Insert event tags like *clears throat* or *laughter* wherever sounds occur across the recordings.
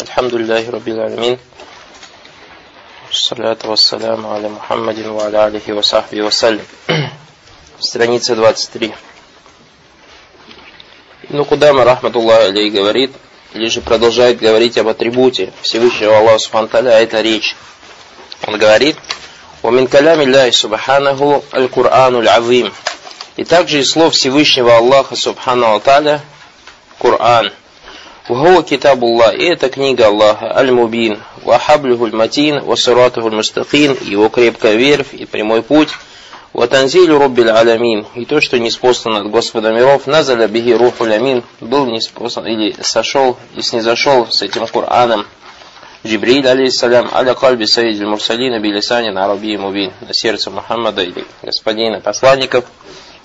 الحمد لله رب العالمين الصلاة والسلام على محمد وعلى آله وصحبه وسلم Страница 23 Ибн Кудама, рахматуллах алей, говорит, или же продолжает говорить об атрибуте Всевышнего Аллаха Субхану а это речь. Он говорит, «Вамин калями Аллахи Субханаху аль-Кур'ану аль-Азим». И также из слов Всевышнего Аллаха Субхану Аталя Кур'ан – Вахуа китабулла, и это книга Аллаха, аль-мубин, вахаблюху матин васиратуху мустакин, его крепкая верфь и прямой путь, ватанзилю руббиль алямин, и то, что не спослано от Господа миров, назаля бихи руху лямин, был не спослан, или сошел и снизошел с этим Кораном, Джибриль, алейхиссалям, аля кальби саидиль мурсалина на арабии мубин, на сердце Мухаммада или господина посланников,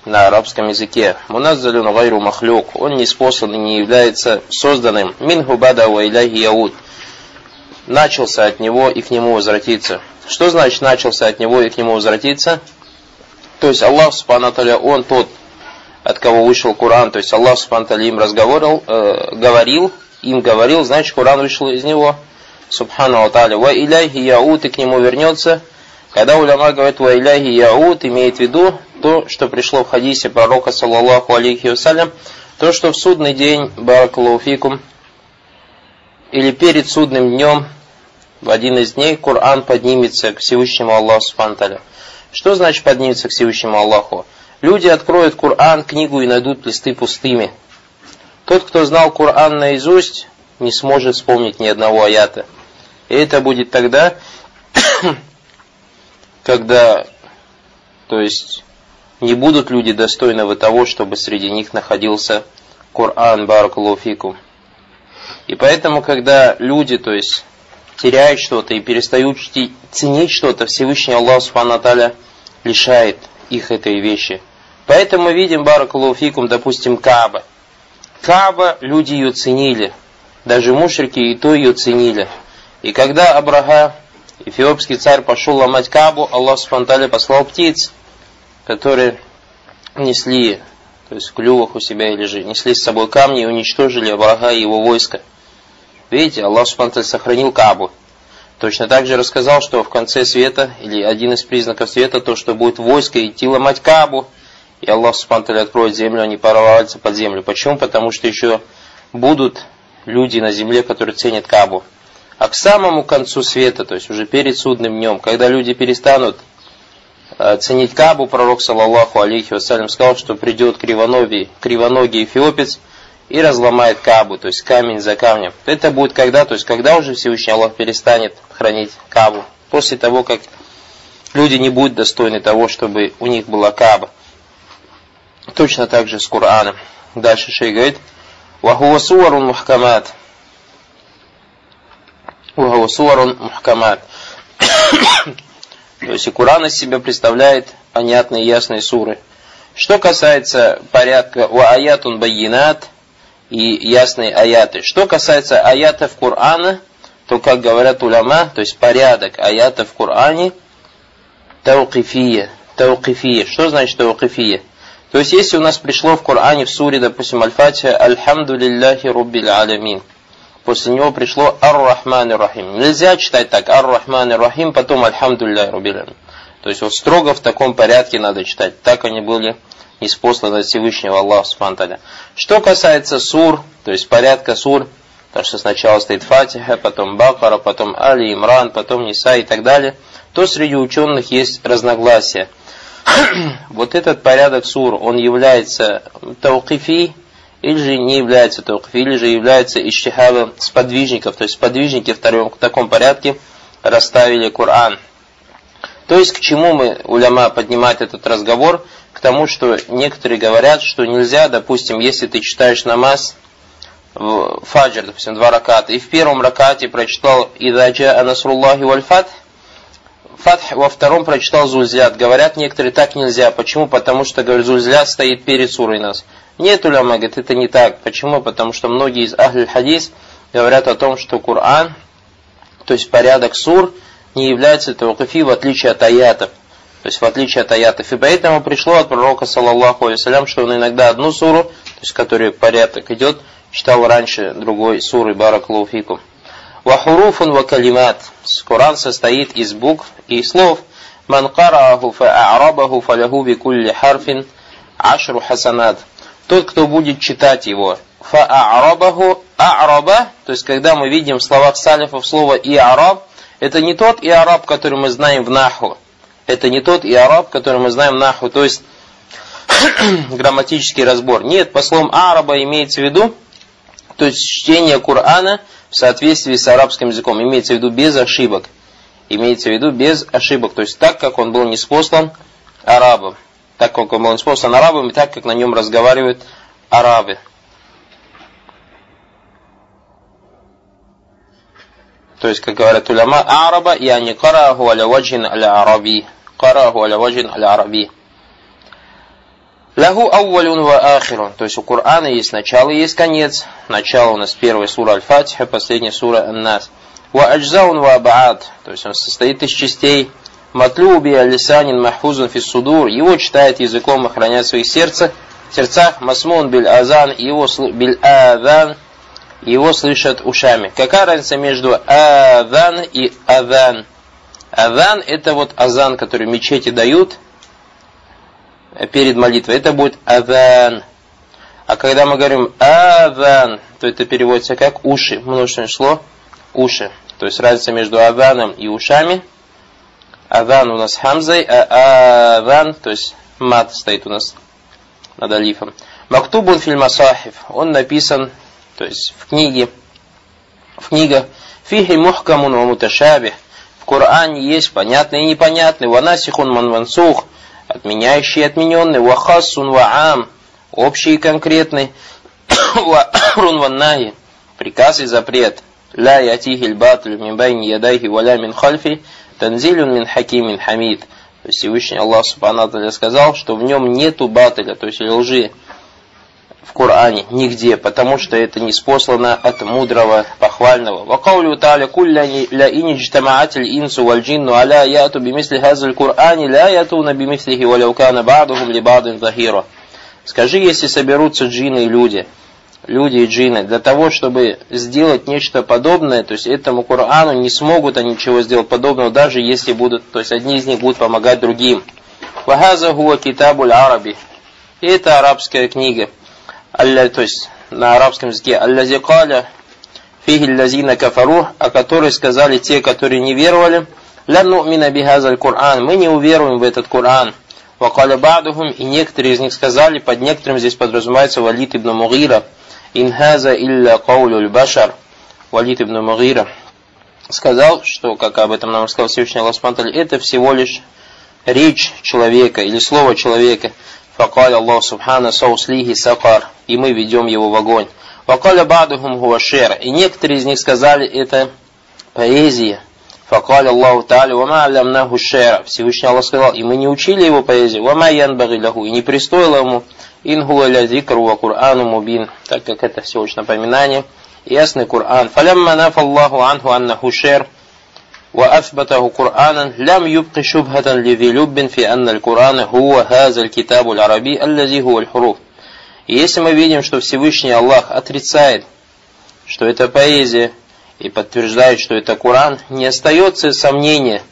на арабском языке. Муназзалюн гайру махлюк. Он не спослан и не является созданным. Минху бада ва яуд. Начался от него и к нему возвратиться. Что значит начался от него и к нему возвратиться? То есть Аллах Субхану Он тот, от кого вышел Коран. То есть Аллах Субхану им разговаривал, э, говорил, им говорил, значит Коран вышел из него. Субхану Аталя. Ва яуд и к нему вернется. Когда уляма говорит «Ва иляхи яуд», имеет в виду то, что пришло в хадисе пророка, саллаллаху алейхи вассалям, то, что в судный день, баракалуфикум, или перед судным днем, в один из дней, Коран поднимется к Всевышнему Аллаху Субханталя. Что значит поднимется к Всевышнему Аллаху? Люди откроют Коран, книгу и найдут листы пустыми. Тот, кто знал Коран наизусть, не сможет вспомнить ни одного аята. И это будет тогда, когда, то есть, не будут люди достойны того, чтобы среди них находился Коран Баракалуфику. И поэтому, когда люди, то есть, теряют что-то и перестают ценить что-то, Всевышний Аллах Субхану лишает их этой вещи. Поэтому мы видим Баракалуфикум, допустим, Каба. Каба, люди ее ценили. Даже мушрики и то ее ценили. И когда Абраха эфиопский царь пошел ломать Кабу, Аллах Субтитры послал птиц, которые несли, то есть в клювах у себя или же несли с собой камни и уничтожили врага и его войско. Видите, Аллах Субтитры сохранил Кабу. Точно так же рассказал, что в конце света, или один из признаков света, то, что будет войско идти ломать Кабу, и Аллах Субтитры откроет землю, они порваются под землю. Почему? Потому что еще будут люди на земле, которые ценят Кабу. А к самому концу света, то есть уже перед судным днем, когда люди перестанут э, ценить Кабу, пророк, саллаллаху алейхи вассалям, сказал, что придет кривоногий, кривоногий эфиопец и разломает Кабу, то есть камень за камнем. Это будет когда? То есть когда уже Всевышний Аллах перестанет хранить Кабу? После того, как люди не будут достойны того, чтобы у них была Каба. Точно так же с Кораном. Дальше шей говорит, «Вахуа суарун мухкамат». Суарун Мухкамат. *coughs* То есть и Куран из себя представляет понятные ясные суры. Что касается порядка у аятун байинат и ясные аяты. Что касается аятов Кур'ана, то, как говорят уляма, то есть порядок аятов в Коране, таукифия. Таукифия. Что значит таукифия? То есть, если у нас пришло в Коране в суре, допустим, Аль-Фатиха, Альхамду лилляхи руббил алямин после него пришло Ар-Рахман Рахим. Нельзя читать так Ар-Рахман Рахим, потом Альхамдулля Рубилям. То есть вот строго в таком порядке надо читать. Так они были неспосланы от Всевышнего Аллаха Субтитры. Что касается сур, то есть порядка сур, то что сначала стоит Фатиха, потом Бакара, потом Али, Имран, потом Ниса и так далее, то среди ученых есть разногласия. *clears throat* вот этот порядок сур, он является таукифи, или же не является токф, или же является ищихабом сподвижников, то есть сподвижники в в таком порядке расставили Коран. То есть к чему мы, уляма, поднимать этот разговор? К тому, что некоторые говорят, что нельзя, допустим, если ты читаешь намаз, в фаджр, допустим, два раката, и в первом ракате прочитал «Идаджа анасруллахи валь фатх», во втором прочитал Зульзят. Говорят некоторые, так нельзя. Почему? Потому что, говорят, Зульзят стоит перед сурой нас. Нет, уляма говорит, это не так. Почему? Потому что многие из Ахль Хадис говорят о том, что Коран, то есть порядок сур, не является таукафи в отличие от аятов. То есть в отличие от аятов. И поэтому пришло от пророка, саллаллаху алейсалям, что он иногда одну суру, то есть который порядок идет, читал раньше другой суры Баракалуфику. Вахуруфун ва калимат. Коран состоит из букв и слов. Ман карааху фа'арабаху фаляху бикулли харфин ашру хасанат. Тот, кто будет читать его, фа'арабаху, а'раба, то есть когда мы видим в словах салифов слово и'араб, это не тот и'араб, который мы знаем в наху. Это не тот и'араб, который мы знаем в наху, то есть *clears throat* грамматический разбор. Нет, по словам араба имеется в виду, то есть чтение Корана в соответствии с арабским языком, имеется в виду без ошибок. Имеется в виду без ошибок, то есть так, как он был неспослан арабам. Так, как он был неспослан арабам, и так, как на нем разговаривают арабы. То есть, как говорят уляма, араба, и они караху аля ваджин аля араби. Караху аля ваджин аля араби. Лаху аувалюн ва ахирун. То есть у Корана есть начало и есть конец. Начало у нас первая сура Аль-Фатиха, последняя сура Ан-Нас. Ва аджзаун ва абаад. То есть он состоит из частей. Матлюби алисанин махфузун фиссудур. Его читает языком и хранят в своих сердцах. сердцах масмун биль азан. Его биль адан. Его слышат ушами. Какая разница между адан и адан? Адан это вот азан, который мечети дают перед молитвой, это будет адhan. А когда мы говорим адhan, то это переводится как уши, множественное число уши. То есть разница между адhaном и ушами. Адhan у нас хамзой, а адhan, то есть мат стоит у нас над алифом. Мактубун фильм Асахив, он написан, то есть в книге, в книгах, фихи мухкамун ва муташабих, в Коране есть понятный и непонятный, ванасихун ман мансух, отменяющий и отмененный, вахасун ваам, общий и конкретный, *coughs* ва'рун ваннаhi, приказ и запрет, ла ятихиль батлю мин ядайхи валя мин хальфи, танзилюн мин хакимин хамид. То есть Всевышний Аллах Субхану сказал, что в нем нету батыля, то есть лжи, в Коране нигде, потому что это не спослано от мудрого, похвального. Та'аля кулля ля иничтамаатиль инсу валь джинну аля яту бимисли хазаль Кур'ани ля ятуна бимислихи валяукана бадухум ли бадын захиро. Скажи, если соберутся джинны и люди, люди и джинны, для того, чтобы сделать нечто подобное, то есть этому Корану не смогут они ничего сделать подобного, даже если будут, то есть одни из них будут помогать другим. Вахаза китабуль араби. Это арабская книга алля, то есть на арабском языке, аллази каля фихи лазина кафару, о которой сказали те, которые не веровали, ля ну'мина бихазаль Кур'ан, мы не уверуем в этот Кур'ан. Вакаля бадухум, и некоторые из них сказали, под некоторым здесь подразумевается Валид ибн Мугира, инхаза илля каулюль башар, Валид ибн Мугира, сказал, что, как об этом нам рассказал Всевышний Аллах это всего лишь речь человека или слово человека. Факаля Аллах Субхана сауслихи сакар. И мы ведем его в огонь. Факаля бадухум хуашер. И некоторые из них сказали, это поэзия. Факаля Аллаху Та'аля, вама алямнаху шера. Всевышний Аллах сказал, и мы не учили его поэзии. Вама янбаги лаху. И не пристоило ему Ингуа ля зикру ва Кур'ану мубин, так как это все очень напоминание. Ясный Кур'ан. Фалямма нафа Аллаху анху аннаху шер, ва афбатаху Кур'анан, лям юбки шубхатан ли вилюббин фи анна Кур'ана хуа хазаль китабу араби аллази хуа хуруф. И если мы видим, что Всевышний Аллах отрицает, что это поэзия, и подтверждает, что это Коран, не остается сомнения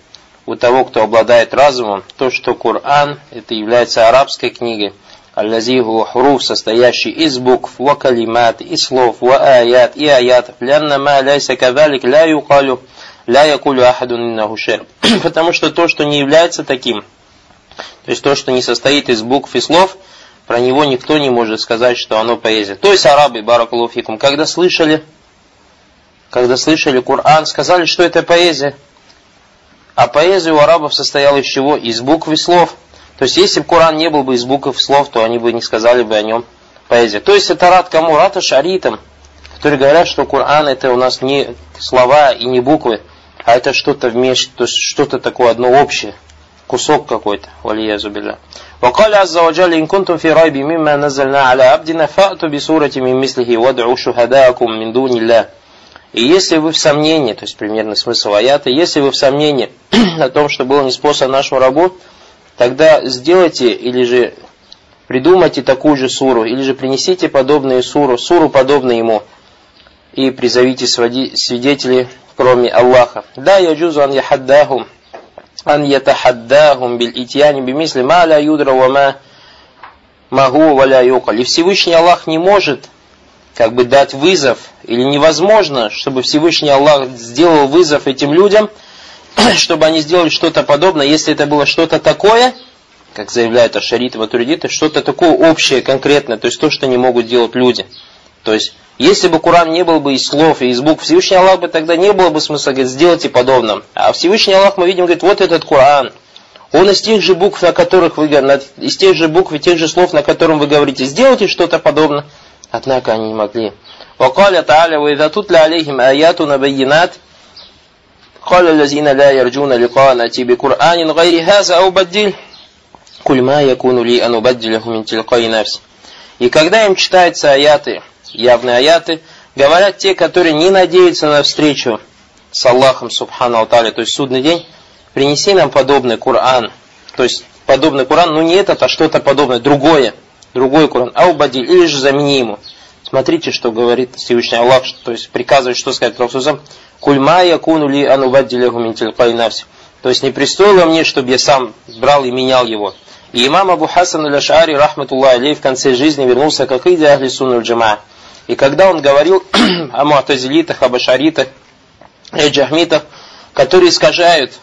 у того, кто обладает разумом, то, что Коран это является арабской книгой, аллазиху хуруф, состоящий из букв, ва калимат, и слов, ва аят, и аят, лянна ма ляйса кадалик ля юкалю, ля якулю ахадун иннаху *clears throat* Потому что то, что не является таким, то есть то, что не состоит из букв и слов, про него никто не может сказать, что оно поэзия. То есть арабы, баракулуфикум, когда слышали, когда слышали Коран, сказали, что это поэзия. А поэзия у арабов состояла из чего? Из букв и слов. То есть, если бы Коран не был бы из букв и слов, то они бы не сказали бы о нем поэзия. То есть, это рад кому? Рад шаритам, которые говорят, что Коран это у нас не слова и не буквы, а это что-то вместе, то есть что-то такое одно общее, кусок какой-то, валиязу билля. وقال عز وجل إن كنتم في ريب مما نزلنا على عبدنا فأتوا بسورة من مثله وادعوا شهداءكم من دون الله И если вы в сомнении, то есть примерный смысл аята, если вы в сомнении *clears throat* о том, что было неспослано нашему рабу, тогда сделайте или же придумайте такую же суру, или же принесите подобную суру, суру подобную ему, и призовите свидетелей кроме Аллаха. Да, яджузу ан яхаддахум, ан ятахаддахум биль итьяни бимисли ма ля юдра ва ма магу валя юкаль. И Всевышний Аллах не может как бы дать вызов, или невозможно, чтобы Всевышний Аллах сделал вызов этим людям, *clears throat* чтобы они сделали что-то подобное, если это было что-то такое, как заявляют Ашариты, Ватуридиты, что-то такое общее, конкретное, то есть то, что не могут делать люди. То есть, если бы Коран не был бы из слов и из букв, Всевышний Аллах бы тогда не было бы смысла говорит, сделать и подобное. А Всевышний Аллах мы видим, говорит, вот этот Коран, он из тех же букв, на которых вы из тех же букв и тех же слов, на котором вы говорите, сделайте что-то подобное. Однако они не могли. وقال تعالى وإذا تتلى عليهم آياتنا بينات قال الذين لا يرجون لقاء نأتي بقرآن غير هذا أو بدل كل ما يكون لي أن أبدله من تلقاء نفسي И когда им читаются аяты, явные аяты, говорят те, которые не надеются на встречу с Аллахом, Субхану Алталя, то есть судный день, принеси нам подобный Коран. То есть подобный Коран, ну не этот, а что-то подобное, другое, другой Коран, аубади, или же замени ему. Смотрите, что говорит Всевышний Аллах, то есть приказывает, что сказать Рафсузам, кульма якуну ли анубаддилягу минтилкай навси. То есть не пристоило мне, чтобы я сам брал и менял его. И имам Абу Хасан аль-Ашари, рахматуллах алей, в конце жизни вернулся как иди ахли сунну джама. И когда он говорил *clears throat* о муатазилитах, об ашаритах, о джахмитах, которые искажают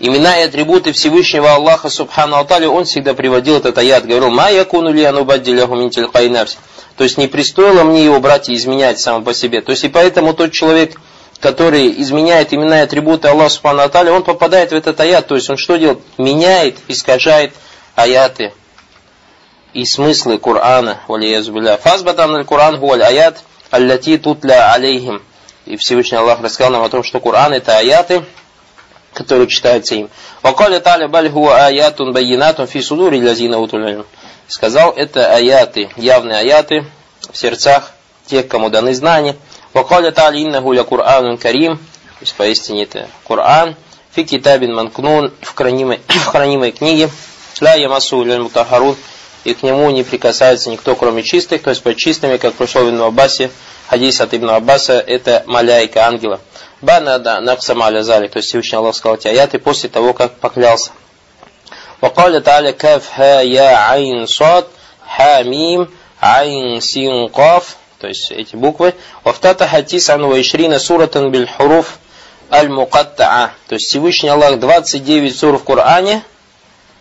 имена и атрибуты Всевышнего Аллаха Субхану Алтали, он всегда приводил этот аят, говорил, «Ма якуну ли анубаддиляху мин тилхайнавси». То есть не пристоило мне его брать и изменять сам по себе. То есть и поэтому тот человек, который изменяет имена и атрибуты Аллаха Субхану Алтали, он попадает в этот аят. То есть он что делает? Меняет, искажает аяты и смыслы Корана. Фазбатан аль-Куран гуаль аят аллати тутля алейхим. И Всевышний Аллах рассказал нам о том, что Коран это аяты, которые читаются им. Вакаля таля баль хуа аятун байинатун фи судури лязина утуляльм. Сказал, это аяты, явные аяты в сердцах тех, кому даны знания. Вакаля таля иннаху ля Кур'анун карим. То есть поистине это Коран. Фи китабин манкнун в хранимой, *coughs* в хранимой книге. Ля ямасу ляль мутахарун. И к нему не прикасается никто, кроме чистых, то есть под чистыми, как пришло в Ибн Аббасе, хадис от Ибн Аббаса, это маляйка ангела. Банада наксама аля залик, то есть Всевышний Аллах сказал эти аяты после того, как поклялся. وقال تعالى كاف ها يا عين صاد حاميم عين سين قاف то есть эти буквы. Вафтата хатис анва ишрина суратан биль хуруф аль-мукаттаа. То есть Всевышний Аллах 29 сур в Коране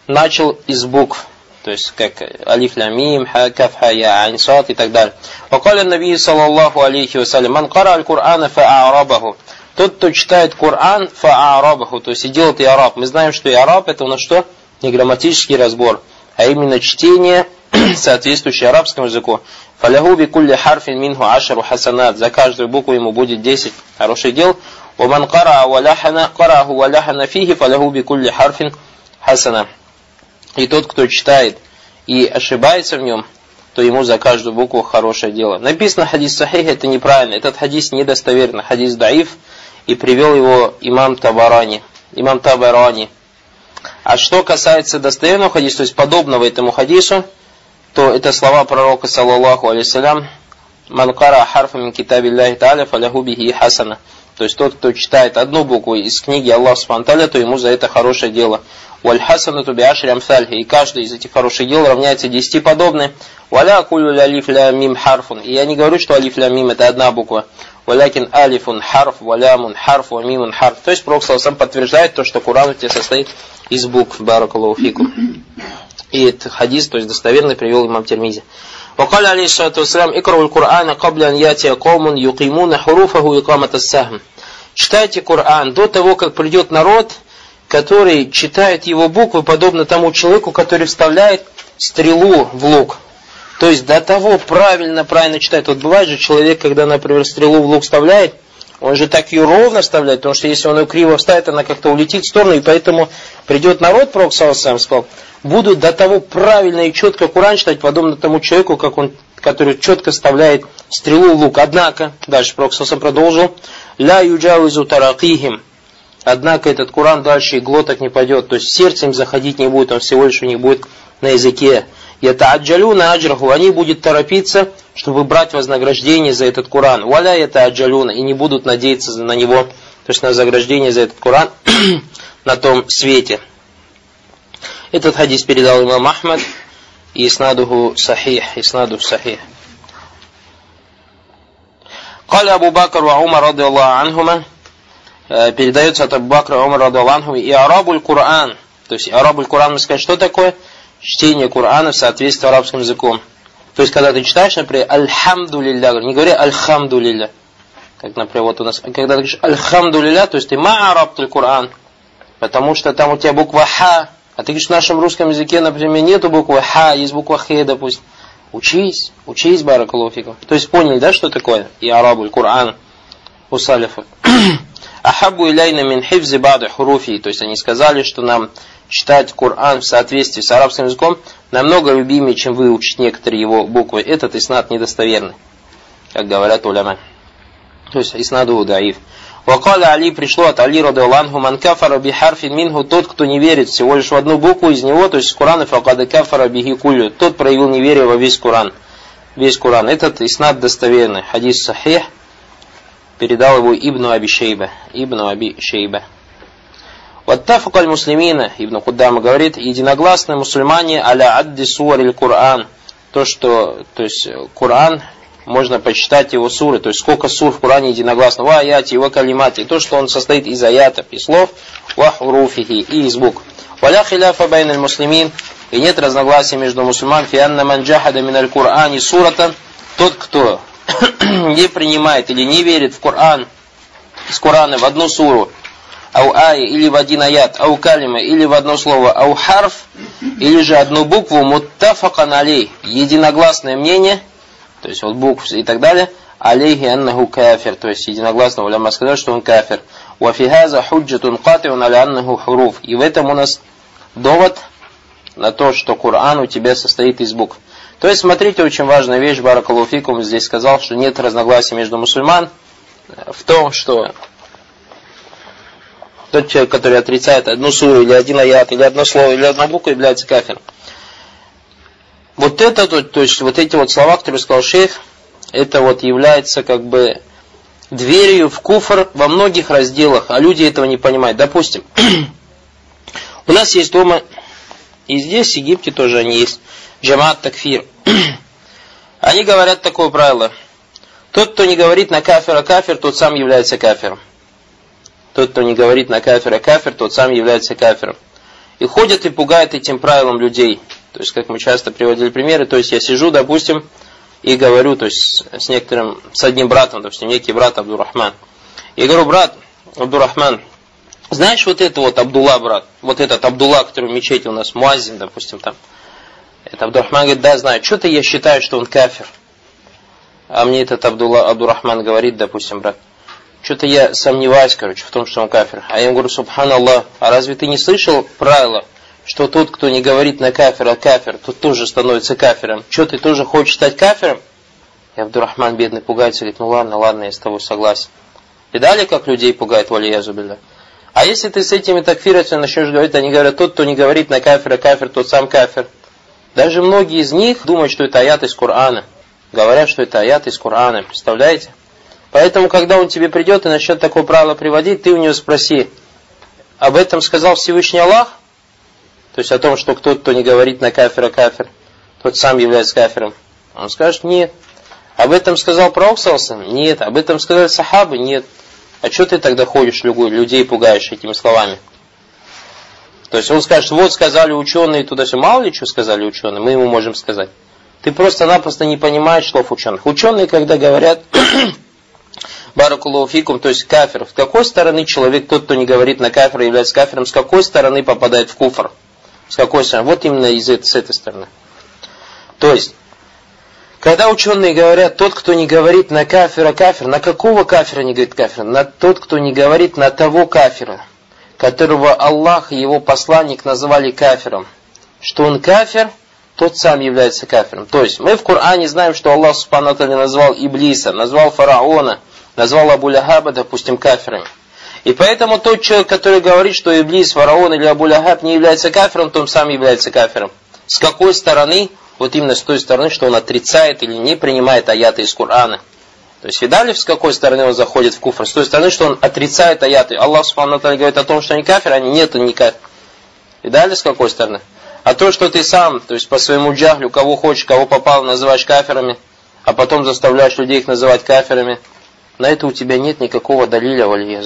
начал из букв. То есть как алиф лямим, ха, каф, ха, я, ансат и так далее. Вакаля Наби саллаллаху алейхи вассалям, ман кара аль-Кур'ана фа'арабаху. Тот, кто читает Коран, фа фа'арабаху, то есть и делает и араб. Мы знаем, что и араб это у нас что? Не грамматический разбор, а именно чтение, *clears throat* соответствующий арабскому языку. Фаляху би кулли харфин минху ашару хасанат. За каждую букву ему будет 10 хороших дел. Уман караа валяхана, караху валяхана фихи, фаляху би кулли харфин хасана. И тот, кто читает и ошибается в нем, то ему за каждую букву хорошее дело. Написано хадис сахих, это неправильно. Этот хадис недостоверный, хадис даиф, и привел его имам Табарани. Имам Табарани. А что касается достоверного хадиса, то есть подобного этому хадису, то это слова пророка, саллаллаху алейсалям, «Ман кара харфа мин китаби Аллахи бихи хасана». То есть тот, кто читает одну букву из книги Аллаха Субтитры, то ему за это хорошее дело. Валь туби ашри амсальхи. И каждый из этих хороших дел равняется десяти подобные. Валя кулю алиф ля мим харфун. И я не говорю, что алиф ля мим это одна буква. Валякин алифун харф, валямун харф, вамимун харф. То есть Пророк сам подтверждает то, что Куран у тебя состоит из букв. Баракаллаху И этот хадис, то есть достоверный, привел имам Термизи. وقال عليه الصلاة والسلام اقرأوا القرآن قبل أن يأتي قوم يقيمون حروفه إقامة السهم Читайте Коран до того, как придет народ, который читает его буквы, подобно тому человеку, который вставляет стрелу в лук. То есть до того правильно, правильно читает. Вот бывает же человек, когда, например, стрелу в лук вставляет, он же так ее ровно вставляет, потому что если он ее криво вставит, она как-то улетит в сторону, и поэтому придет народ, Пророк сам сказал, будут до того правильно и четко Куран читать, подобно тому человеку, как он, который четко вставляет стрелу в лук. Однако, дальше Пророк сам продолжил, ля юджавизу таракихим, Однако этот Куран дальше и глоток не пойдет, то есть сердце им заходить не будет, он всего лишь у них будет на языке. Ятааджалюна аджраху, они будут торопиться, чтобы брать вознаграждение за этот Коран. Валя ятааджалюна, и не будут надеяться на него, то есть на вознаграждение за этот Коран *coughs* на том свете. Этот хадис передал имам Ахмад, и иснадуху сахих, иснадуху сахих. Кали Абу Бакр ва Умар радиаллаху анхума, э, передается от Абу Бакра Умар радиаллаху анхума, и арабуль Кур'ан, то есть арабуль Кур'ан, мы скажем, что такое? Чтение Корана в соответствии с арабским языком то есть когда ты читаешь например альхамду лилля не говори альхамду лилля как например вот у нас когда ты говоришь альхамду лилля то есть ты ма арабтуль Кур'ан потому что там у тебя буква ха а ты говоришь в нашем русском языке например нету буквы ха есть буква хе допустим Учись, учись, баракалуфикум. То есть поняли, да, что такое? И арабу, Коран у салифов. *clears throat* Ахабу иляйна мин хифзи бады хуруфи. То есть они сказали, что нам читать Коран в соответствии с арабским языком намного любимее, чем выучить некоторые его буквы. Этот иснат недостоверный, как говорят уляма. То есть иснаду даиф. Вакаля Али пришло от Али радиаллаху ман кафара бихарфин минху тот, кто не верит всего лишь в одну букву из него, то есть Курана факада кафара бихи кулю, тот проявил неверие во весь Куран. Весь Куран. Этот иснад достоверный. Хадис сахих. Передал его Ибну Аби Шейба. Ибну Аби Шейба. واتفق المسلمون, Ибн Куддама говорит, единогласные мусульмане على عد سور القرآن. То, что, то есть, Кур'ан можно почитать его суры, то есть сколько сур в Коране единогласно, وآياته، وكلماته, то, что он состоит из аятов и слов, وحروفه, и из букв. ولا خلاف بين المسلمين, и нет разногласий между мусульман, في أن من جحد من القرآن سورة, тот, кто *coughs* не принимает или не верит в Коран, из Корана в одну суру, ау ай или в один аят, ау калима или в одно слово, ау харф, или же одну букву, муттафакан алей, единогласное мнение – то есть вот букв и так далее, алейхи аннаху кафир, то есть единогласно уляма сказали, что он кафир. Вафихаза худжатун катиун аля аннаху хуруф. И в этом у нас довод на то, что Коран у тебя состоит из букв. То есть, смотрите, очень важная вещь, Баракалуфикум здесь сказал, что нет разногласий между мусульман в том, что тот человек, который отрицает одну суру, или один аят, или одно слово, или одну букву, является кафиром. Вот это, то, есть вот эти вот слова, которые сказал шейх, это вот является как бы дверью в куфр во многих разделах, а люди этого не понимают. Допустим, *clears throat* у нас есть дома, и здесь, в Египте тоже они есть, джамат такфир. *clears throat* Они говорят такое правило. Тот, кто не говорит на кафира кафир, тот сам является кафиром. Тот, кто не говорит на кафира кафир, тот сам является кафиром. И ходят и пугают этим правилом людей. То есть, как мы часто приводили примеры, то есть я сижу, допустим, и говорю, то есть с некоторым, с одним братом, допустим, некий брат Абдурахман. И говорю, брат Абдурахман, знаешь вот это вот Абдулла, брат, вот этот Абдулла, который в мечети у нас, Муазин, допустим, там. Это Абдурахман говорит, да, знаю, что-то я считаю, что он кафир. А мне этот Абдулла, Абдурахман говорит, допустим, брат, что-то я сомневаюсь, короче, в том, что он кафир. А я ему говорю, субханаллах, а разве ты не слышал правила, что тот, кто не говорит на кафира кафир, тот тоже становится кафиром. Что, ты тоже хочешь стать кафиром? И Абдурахман бедный пугается, говорит, ну ладно, ладно, я с тобой согласен. И далее, как людей пугает валия зубилля. А если ты с этими такфирами начнешь говорить, они говорят, тот, кто не говорит на кафира кафир, тот сам кафир. Даже многие из них думают, что это аят из Корана. Говорят, что это аят из Корана. Представляете? Поэтому, когда он тебе придет и начнет такое правило приводить, ты у него спроси, об этом сказал Всевышний Аллах? То есть о том, что кто-то, кто не говорит на кафира кафир, тот сам является кафиром. Он скажет, нет. Об этом сказал Пророк Нет. Об этом сказали сахабы? Нет. А что ты тогда ходишь, людей пугаешь этими словами? То есть он скажет, вот сказали ученые туда все. Мало ли что сказали ученые, мы ему можем сказать. Ты просто-напросто не понимаешь слов ученых. Ученые, когда говорят, *clears throat* баракулуфикум, то есть кафир, с какой стороны человек, тот, кто не говорит на кафир, является кафиром, с какой стороны попадает в куфр? С какой стороны? Вот именно из, с этой стороны. То есть, когда ученые говорят, тот, кто не говорит на кафира кафир, на какого кафира не говорит кафир? На тот, кто не говорит на того кафира, которого Аллах и его посланник назвали кафиром. Что он кафир, тот сам является кафиром. То есть, мы в Коране знаем, что Аллах Субхану назвал Иблиса, назвал Фараона, назвал Абу Ляхаба, допустим, кафирами. И поэтому тот человек, который говорит, что Иблис, фараон или Абу Лахаб не является кафиром, то он сам является кафиром. С какой стороны вот именно с той стороны, что он отрицает или не принимает аяты из Корана. То есть видали, с какой стороны он заходит в куфр? С той стороны, что он отрицает аяты. Аллах Субхану говорит о том, что они кафир, они нет, они кафир. Видали, с какой стороны? А то, что ты сам, то есть по своему джахлю, кого хочешь, кого попал, называешь кафирами, а потом заставляешь людей их называть кафирами, на это у тебя нет никакого далиля валия